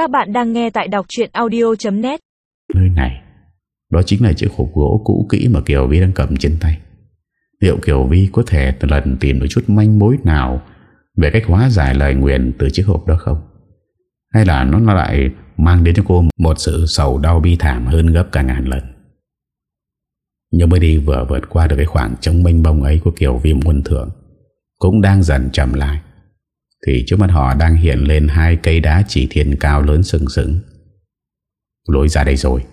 Các bạn đang nghe tại đọc chuyện audio.net Nơi này, Đó chính là chiếc hộp gỗ cũ kỹ mà Kiều Vi đang cầm trên tay. Liệu Kiều Vi có thể lần tìm được chút manh mối nào Về cách hóa giải lời nguyện từ chiếc hộp đó không? Hay là nó lại mang đến cho cô một sự sầu đau bi thảm hơn gấp cả ngàn lần? Nhưng mới đi vừa vượt qua được cái khoảng trống mênh bông ấy của Kiều Vi muôn thượng, Cũng đang dần chậm lại thì trước mắt họ đang hiện lên hai cây đá chỉ thiên cao lớn sừng sững. Lối ra đây rồi.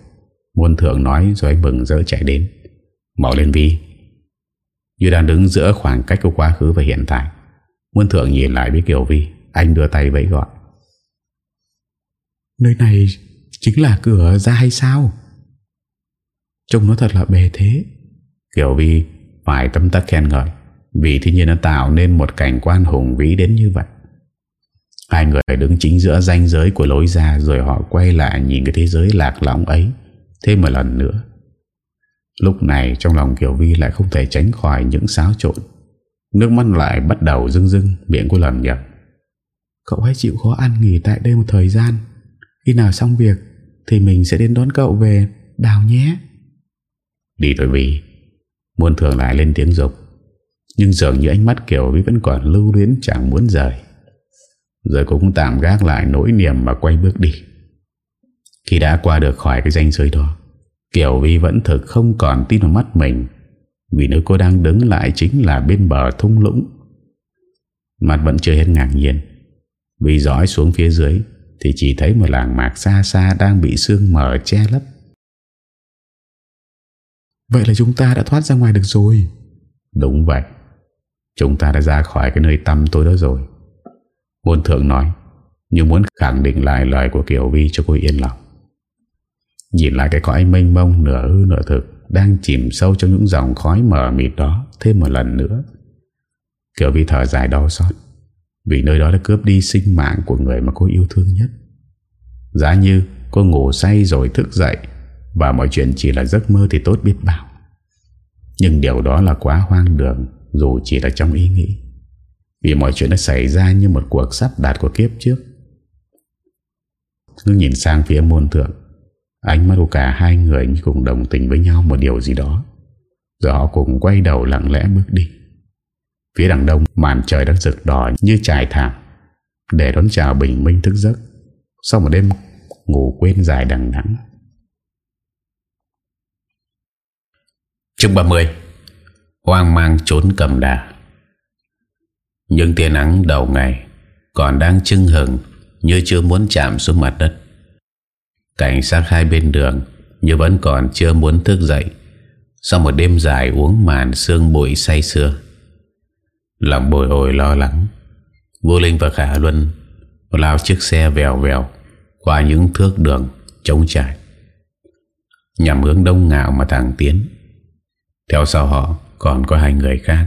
Muôn thượng nói rồi anh mừng rỡ chạy đến. Mau lên Vi. Như đang đứng giữa khoảng cách của quá khứ và hiện tại. Muôn thượng nhìn lại với Kiều Vi. Anh đưa tay vẫy gọi. Nơi này chính là cửa ra hay sao? Trông nó thật là bề thế. Kiều Vi phải tâm tắc khen ngợi. Vì thiên nhiên nó tạo nên một cảnh quan hùng vĩ đến như vậy. Hai người đứng chính giữa ranh giới của lối ra Rồi họ quay lại nhìn cái thế giới lạc lõng ấy. Thêm một lần nữa, Lúc này trong lòng Kiều Vi lại không thể tránh khỏi những xáo trộn. Nước mắt lại bắt đầu rưng rưng, Miệng của lầm nhầm Cậu hãy chịu khó ăn nghỉ tại đây một thời gian. Khi nào xong việc Thì mình sẽ đến đón cậu về. Đào nhé. Đi thôi Vi. Muôn thường lại lên tiếng dục. Nhưng dường như ánh mắt Kiều Vi vẫn còn lưu luyến chẳng muốn rời rồi cũng tạm gác lại nỗi niềm mà quay bước đi. Khi đã qua được khỏi cái danh giới đó Kiều Vi vẫn thực không còn tin vào mắt mình Vì nơi cô đang đứng lại chính là bên bờ thung lũng. Mặt vẫn chưa hết ngạc nhiên Vì dõi xuống phía dưới Thì chỉ thấy một làng mạc xa xa đang bị sương mờ che lấp. Vậy là chúng ta đã thoát ra ngoài được rồi. Đúng vậy. Chúng ta đã ra khỏi cái nơi tăm tối đó rồi Môn thượng nói, Như muốn khẳng định lại lời của Kiều Vi cho cô yên lòng. Nhìn lại cái cõi mênh mông nửa hư nửa thực Đang chìm sâu trong những dòng khói mờ mịt đó Thêm một lần nữa. Kiều Vi thở dài đau xót, Vì nơi đó đã cướp đi sinh mạng của người mà cô yêu thương nhất. Giá như cô ngủ say rồi thức dậy Và mọi chuyện chỉ là giấc mơ thì tốt biết bao. Nhưng điều đó là quá hoang đường, Dù chỉ là trong ý nghĩ vì mọi chuyện đã xảy ra như một cuộc sắp đạt của kiếp trước. Cứ nhìn sang phía môn thượng, Ánh mắt của cả hai người như cùng đồng tình với nhau một điều gì đó. Rồi họ cùng quay đầu lặng lẽ bước đi. Phía đằng đông, màn trời đã rực đỏ như trải thảm, Để đón chào bình minh thức giấc Sau một đêm ngủ quên dài đằng đẵng. Chương 30 Hoang mang trốn cầm đà những tia nắng đầu ngày Còn đang chưng hừng Như chưa muốn chạm xuống mặt đất. Cảnh sát hai bên đường Như vẫn còn chưa muốn thức dậy. Sau một đêm dài uống màn Sương bụi say sưa, Lòng bồi hồi lo lắng Vô Linh và Khả Luân Lao chiếc xe vèo vèo Qua những thước đường trống trải, Nhằm hướng đông ngạo mà thẳng tiến. Theo sau họ còn có hai người khác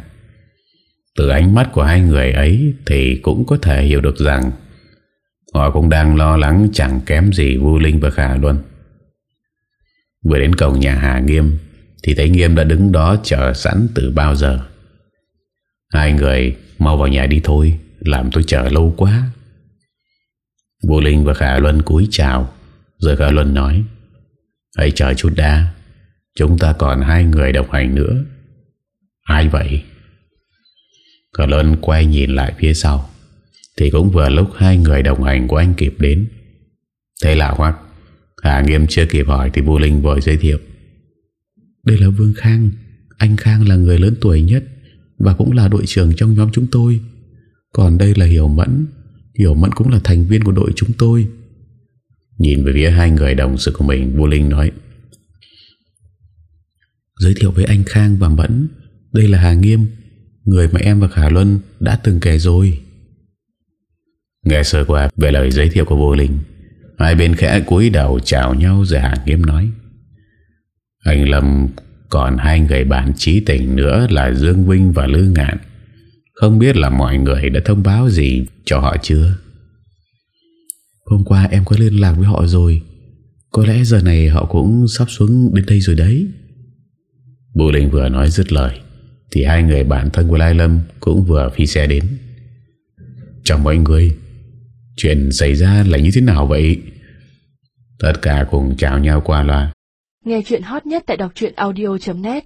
từ ánh mắt của hai người ấy Thì cũng có thể hiểu được rằng Họ cũng đang lo lắng chẳng kém gì Vu Linh và Khả Luân. Vừa đến cổng nhà Hà Nghiêm Thì thấy Nghiêm đã đứng đó chờ sẵn từ bao giờ. Hai người mau vào nhà đi thôi, Làm tôi chờ lâu quá. Vu Linh và Khả Luân cúi chào, Rồi Khả Luân nói, Hãy chờ chút đã, Chúng ta còn hai người đồng hành nữa. Ai vậy? Cờ lớn quay nhìn lại phía sau. Thì cũng vừa lúc hai người đồng hành của anh kịp đến. Thế lạ quá Hà Nghiêm chưa kịp hỏi Thì Vũ Linh vội giới thiệu. Đây là Vương Khang. Anh Khang là người lớn tuổi nhất Và cũng là đội trưởng trong nhóm chúng tôi. Còn đây là Hiểu Mẫn. Hiểu Mẫn cũng là thành viên của đội chúng tôi. Nhìn về phía hai người đồng sự của mình Vũ Linh nói. Giới thiệu với anh Khang và Mẫn. Đây là Hà Nghiêm Người mà em và Khả Luân đã từng kể rồi. Nghe sơ qua về lời giới thiệu của vô linh, Hai bên khẽ cúi đầu chào nhau rồi hàng Nghiêm nói. Anh Lâm còn hai người bạn trí tình nữa là Dương Vinh và Lư Ngạn. Không biết là mọi người đã thông báo gì cho họ chưa? Hôm qua em có liên lạc với họ rồi. Có lẽ giờ này họ cũng sắp xuống đến đây rồi đấy. Bù Linh vừa nói dứt lời thì hai người bạn thân của Lai Lâm Cũng vừa phi xe đến. Chào mọi người, Chuyện xảy ra là như thế nào vậy? Tất cả cùng chào nhau qua loa. Nghe chuyện hot nhất tại đọc audio.net